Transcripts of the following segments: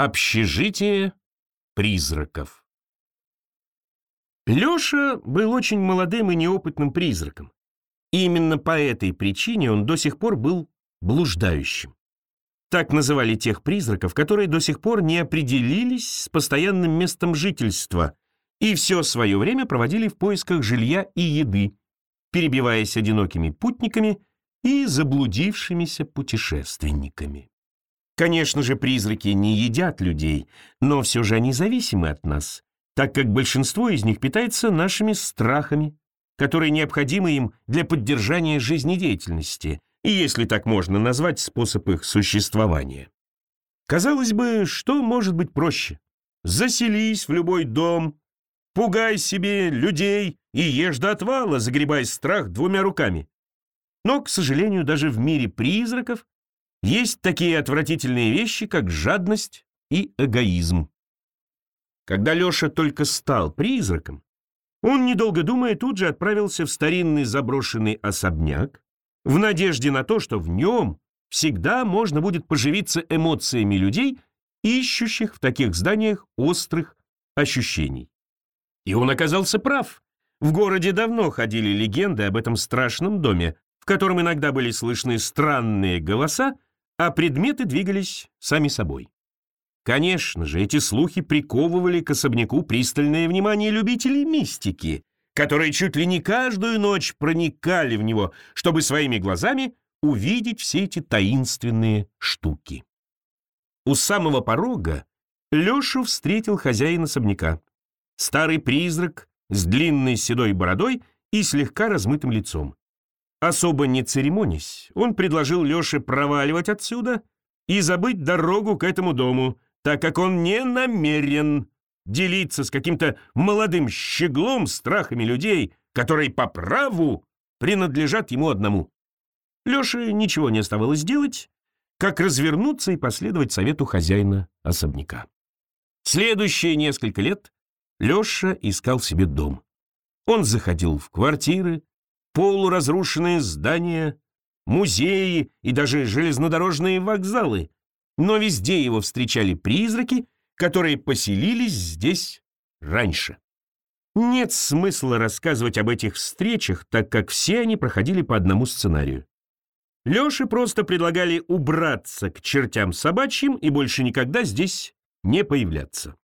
Общежитие призраков. Леша был очень молодым и неопытным призраком. И именно по этой причине он до сих пор был блуждающим. Так называли тех призраков, которые до сих пор не определились с постоянным местом жительства и все свое время проводили в поисках жилья и еды, перебиваясь одинокими путниками и заблудившимися путешественниками. Конечно же, призраки не едят людей, но все же они зависимы от нас, так как большинство из них питается нашими страхами, которые необходимы им для поддержания жизнедеятельности, если так можно назвать, способ их существования. Казалось бы, что может быть проще? Заселись в любой дом, пугай себе людей и ешь до отвала, загребая страх двумя руками. Но, к сожалению, даже в мире призраков есть такие отвратительные вещи, как жадность и эгоизм. Когда Леша только стал призраком, он, недолго думая, тут же отправился в старинный заброшенный особняк, в надежде на то, что в нем всегда можно будет поживиться эмоциями людей, ищущих в таких зданиях острых ощущений. И он оказался прав. В городе давно ходили легенды об этом страшном доме, в котором иногда были слышны странные голоса, а предметы двигались сами собой. Конечно же, эти слухи приковывали к особняку пристальное внимание любителей мистики, которые чуть ли не каждую ночь проникали в него, чтобы своими глазами увидеть все эти таинственные штуки. У самого порога Лешу встретил хозяин особняка. Старый призрак с длинной седой бородой и слегка размытым лицом. Особо не церемонясь, он предложил Леше проваливать отсюда и забыть дорогу к этому дому, так как он не намерен делиться с каким-то молодым щеглом страхами людей, которые по праву принадлежат ему одному. Леше ничего не оставалось делать, как развернуться и последовать совету хозяина особняка. Следующие несколько лет Леша искал себе дом. Он заходил в квартиры, полуразрушенные здания, музеи и даже железнодорожные вокзалы, но везде его встречали призраки, которые поселились здесь раньше. Нет смысла рассказывать об этих встречах, так как все они проходили по одному сценарию. Лёше просто предлагали убраться к чертям собачьим и больше никогда здесь не появляться.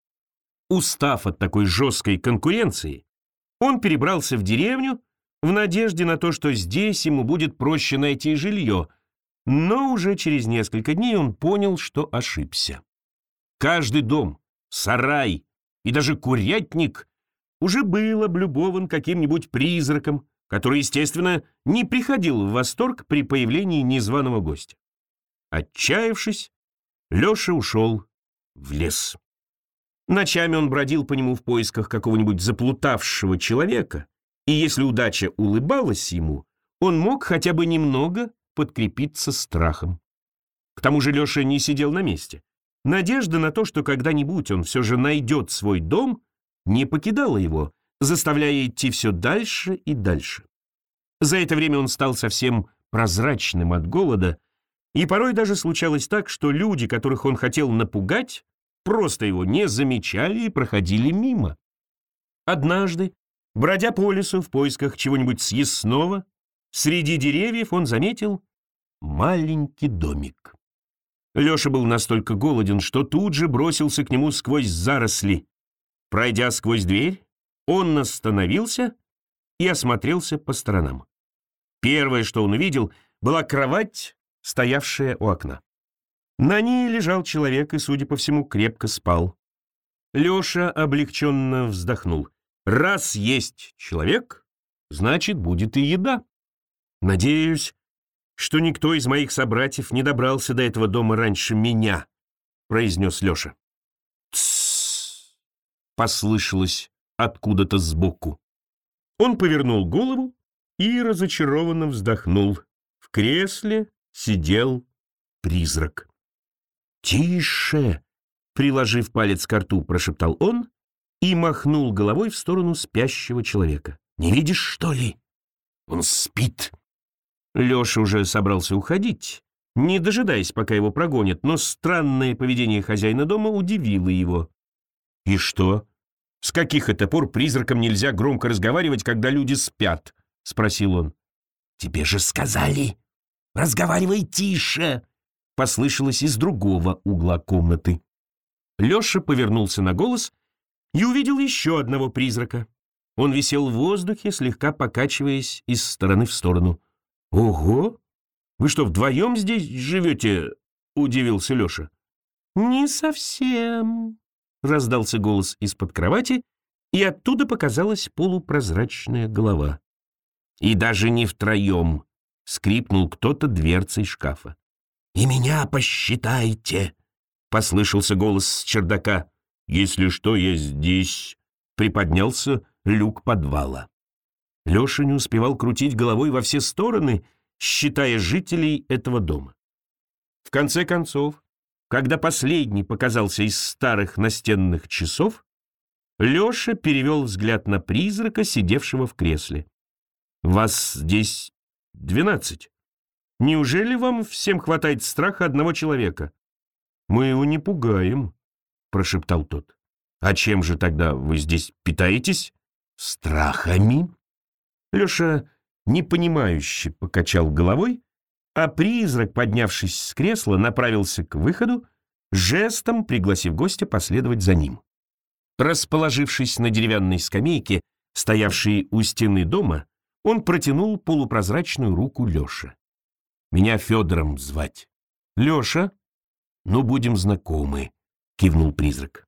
Устав от такой жесткой конкуренции, он перебрался в деревню в надежде на то, что здесь ему будет проще найти жилье, но уже через несколько дней он понял, что ошибся. Каждый дом, сарай и даже курятник уже был облюбован каким-нибудь призраком, который, естественно, не приходил в восторг при появлении незваного гостя. Отчаявшись, Леша ушел в лес. Ночами он бродил по нему в поисках какого-нибудь заплутавшего человека, и если удача улыбалась ему, он мог хотя бы немного подкрепиться страхом. К тому же Леша не сидел на месте. Надежда на то, что когда-нибудь он все же найдет свой дом, не покидала его, заставляя идти все дальше и дальше. За это время он стал совсем прозрачным от голода, и порой даже случалось так, что люди, которых он хотел напугать, просто его не замечали и проходили мимо. Однажды Бродя по лесу в поисках чего-нибудь съестного, среди деревьев он заметил маленький домик. Леша был настолько голоден, что тут же бросился к нему сквозь заросли. Пройдя сквозь дверь, он остановился и осмотрелся по сторонам. Первое, что он увидел, была кровать, стоявшая у окна. На ней лежал человек и, судя по всему, крепко спал. Леша облегченно вздохнул. Раз есть человек, значит, будет и еда. Надеюсь, что никто из моих собратьев не добрался до этого дома раньше меня, произнес Леша. Тссс, послышалось откуда-то сбоку. Он повернул голову и разочарованно вздохнул. В кресле сидел призрак. «Тише!» — приложив палец к рту, прошептал он и махнул головой в сторону спящего человека. «Не видишь, что ли? Он спит!» Леша уже собрался уходить, не дожидаясь, пока его прогонят, но странное поведение хозяина дома удивило его. «И что? С каких это пор призракам нельзя громко разговаривать, когда люди спят?» — спросил он. «Тебе же сказали, разговаривай тише!» — послышалось из другого угла комнаты. Леша повернулся на голос и увидел еще одного призрака. Он висел в воздухе, слегка покачиваясь из стороны в сторону. «Ого! Вы что, вдвоем здесь живете?» — удивился Леша. «Не совсем», — раздался голос из-под кровати, и оттуда показалась полупрозрачная голова. «И даже не втроем», — скрипнул кто-то дверцей шкафа. «И меня посчитайте», — послышался голос с чердака. «Если что, я здесь», — приподнялся люк подвала. Леша не успевал крутить головой во все стороны, считая жителей этого дома. В конце концов, когда последний показался из старых настенных часов, Леша перевел взгляд на призрака, сидевшего в кресле. «Вас здесь двенадцать. Неужели вам всем хватает страха одного человека?» «Мы его не пугаем», — прошептал тот. «А чем же тогда вы здесь питаетесь?» «Страхами?» Леша непонимающе покачал головой, а призрак, поднявшись с кресла, направился к выходу, жестом пригласив гостя последовать за ним. Расположившись на деревянной скамейке, стоявшей у стены дома, он протянул полупрозрачную руку Леше. «Меня Федором звать». «Леша?» «Ну, будем знакомы», — кивнул призрак.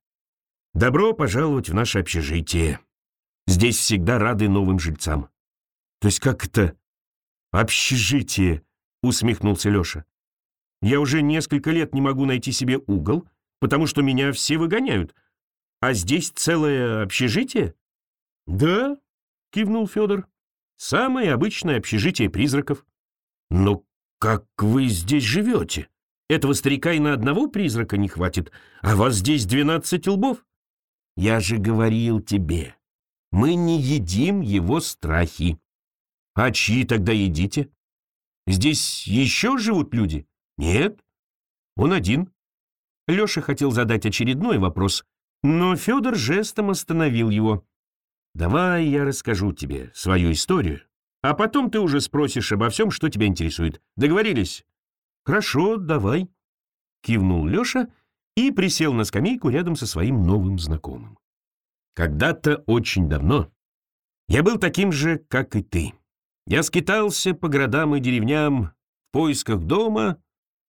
«Добро пожаловать в наше общежитие. Здесь всегда рады новым жильцам». «То есть как это общежитие?» — усмехнулся Леша. «Я уже несколько лет не могу найти себе угол, потому что меня все выгоняют. А здесь целое общежитие?» «Да», — кивнул Федор. «Самое обычное общежитие призраков». «Но как вы здесь живете? Этого старика и на одного призрака не хватит, а вас здесь двенадцать лбов». «Я же говорил тебе, мы не едим его страхи». «А чьи тогда едите? Здесь еще живут люди?» «Нет, он один». Леша хотел задать очередной вопрос, но Федор жестом остановил его. «Давай я расскажу тебе свою историю, а потом ты уже спросишь обо всем, что тебя интересует. Договорились?» «Хорошо, давай», — кивнул Леша и присел на скамейку рядом со своим новым знакомым. «Когда-то очень давно я был таким же, как и ты. Я скитался по городам и деревням в поисках дома,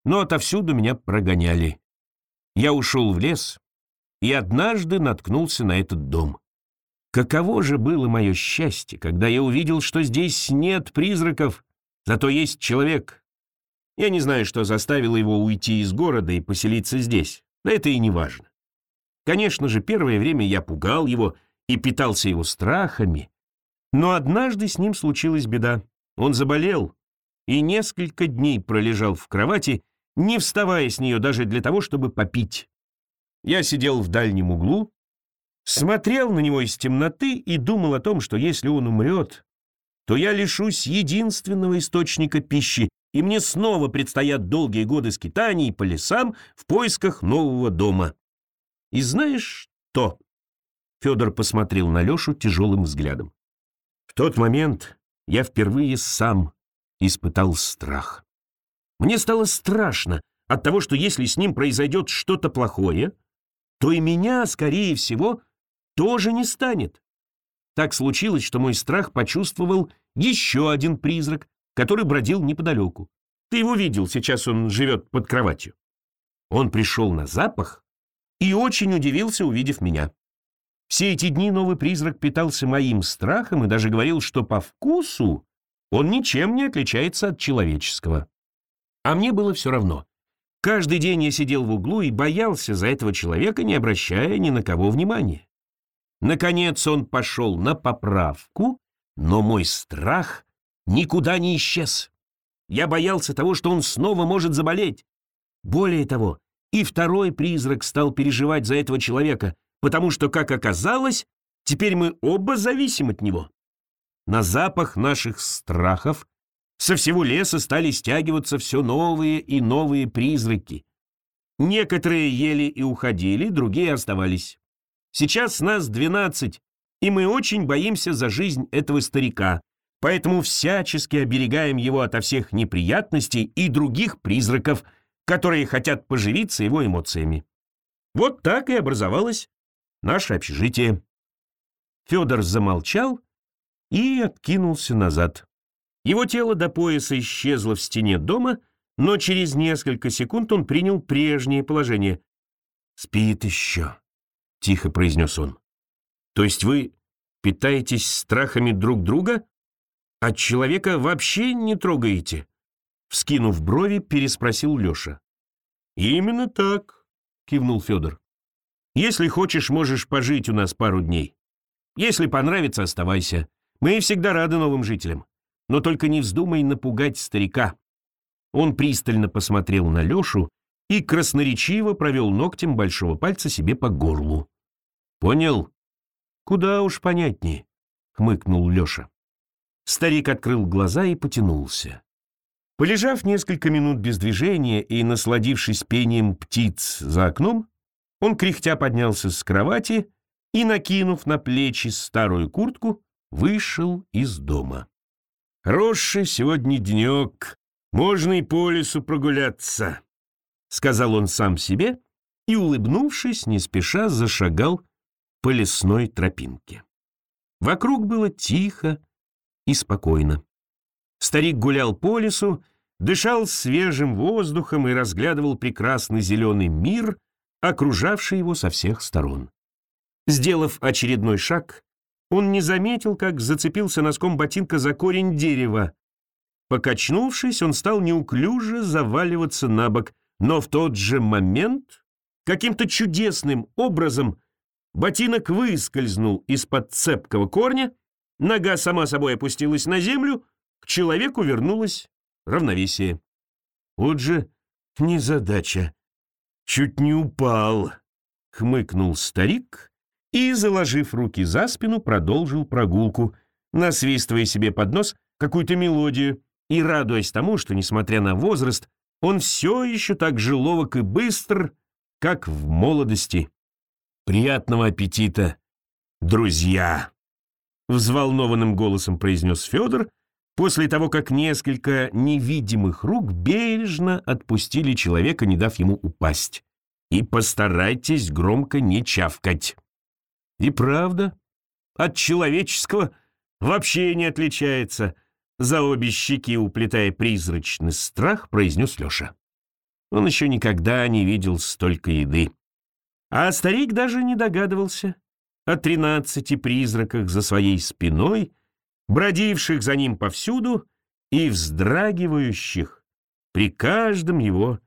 но отовсюду меня прогоняли. Я ушел в лес и однажды наткнулся на этот дом. Каково же было мое счастье, когда я увидел, что здесь нет призраков, зато есть человек. Я не знаю, что заставило его уйти из города и поселиться здесь, но это и не важно. Конечно же, первое время я пугал его и питался его страхами, но однажды с ним случилась беда. Он заболел и несколько дней пролежал в кровати, не вставая с нее даже для того, чтобы попить. Я сидел в дальнем углу, смотрел на него из темноты и думал о том, что если он умрет, то я лишусь единственного источника пищи, и мне снова предстоят долгие годы скитаний по лесам в поисках нового дома. И знаешь что? Федор посмотрел на Лешу тяжелым взглядом тот момент я впервые сам испытал страх. Мне стало страшно от того, что если с ним произойдет что-то плохое, то и меня, скорее всего, тоже не станет. Так случилось, что мой страх почувствовал еще один призрак, который бродил неподалеку. Ты его видел, сейчас он живет под кроватью. Он пришел на запах и очень удивился, увидев меня. Все эти дни новый призрак питался моим страхом и даже говорил, что по вкусу он ничем не отличается от человеческого. А мне было все равно. Каждый день я сидел в углу и боялся за этого человека, не обращая ни на кого внимания. Наконец он пошел на поправку, но мой страх никуда не исчез. Я боялся того, что он снова может заболеть. Более того, и второй призрак стал переживать за этого человека — потому что, как оказалось, теперь мы оба зависим от него. На запах наших страхов Со всего леса стали стягиваться все новые и новые призраки. Некоторые ели и уходили, другие оставались. Сейчас нас двенадцать, и мы очень боимся за жизнь этого старика, поэтому всячески оберегаем его ото всех неприятностей и других призраков, которые хотят поживиться его эмоциями. Вот так и образовалось наше общежитие. Федор замолчал и откинулся назад. Его тело до пояса исчезло в стене дома, но через несколько секунд он принял прежнее положение. «Спит еще», — тихо произнес он. «То есть вы питаетесь страхами друг друга, а человека вообще не трогаете?» Вскинув брови, переспросил Леша. «Именно так», — кивнул Федор. «Если хочешь, можешь пожить у нас пару дней. Если понравится, оставайся. Мы всегда рады новым жителям. Но только не вздумай напугать старика». Он пристально посмотрел на Лешу и красноречиво провел ногтем большого пальца себе по горлу. «Понял?» «Куда уж понятнее», — хмыкнул Леша. Старик открыл глаза и потянулся. Полежав несколько минут без движения и насладившись пением птиц за окном, он кряхтя поднялся с кровати и, накинув на плечи старую куртку, вышел из дома. «Хороший сегодня денек, можно и по лесу прогуляться», — сказал он сам себе и, улыбнувшись, не спеша зашагал по лесной тропинке. Вокруг было тихо и спокойно. Старик гулял по лесу, дышал свежим воздухом и разглядывал прекрасный зеленый мир, окружавший его со всех сторон. Сделав очередной шаг, он не заметил, как зацепился носком ботинка за корень дерева. Покачнувшись, он стал неуклюже заваливаться на бок, но в тот же момент каким-то чудесным образом Ботинок выскользнул из-под цепкого корня, нога сама собой опустилась на землю, к человеку вернулось равновесие. Вот же незадача. Чуть не упал, хмыкнул старик и, заложив руки за спину, продолжил прогулку, насвистывая себе под нос какую-то мелодию и радуясь тому, что, несмотря на возраст, он все еще так же ловок и быстр, как в молодости. «Приятного аппетита, друзья!» Взволнованным голосом произнес Федор, после того, как несколько невидимых рук бережно отпустили человека, не дав ему упасть. «И постарайтесь громко не чавкать». И правда, от человеческого вообще не отличается, за обе щеки уплетая призрачный страх, произнес Леша. Он еще никогда не видел столько еды. А старик даже не догадывался о тринадцати призраках за своей спиной, бродивших за ним повсюду и вздрагивающих при каждом его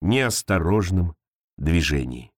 неосторожном движении.